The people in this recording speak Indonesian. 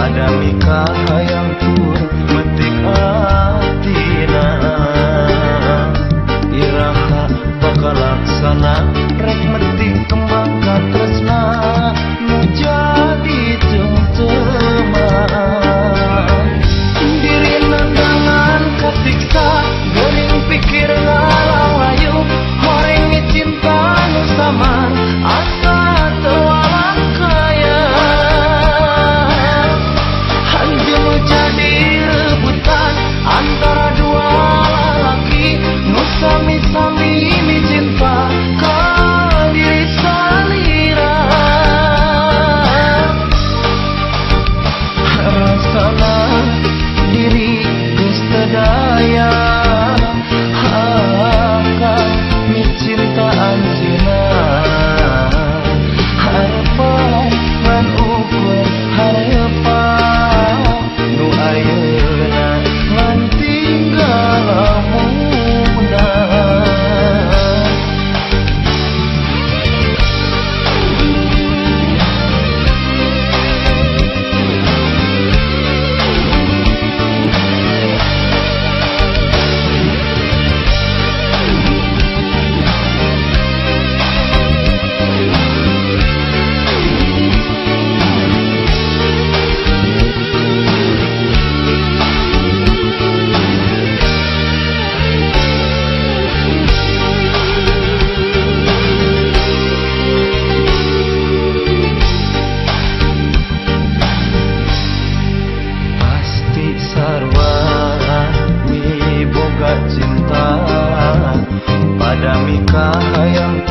pada mika yang pada mika yang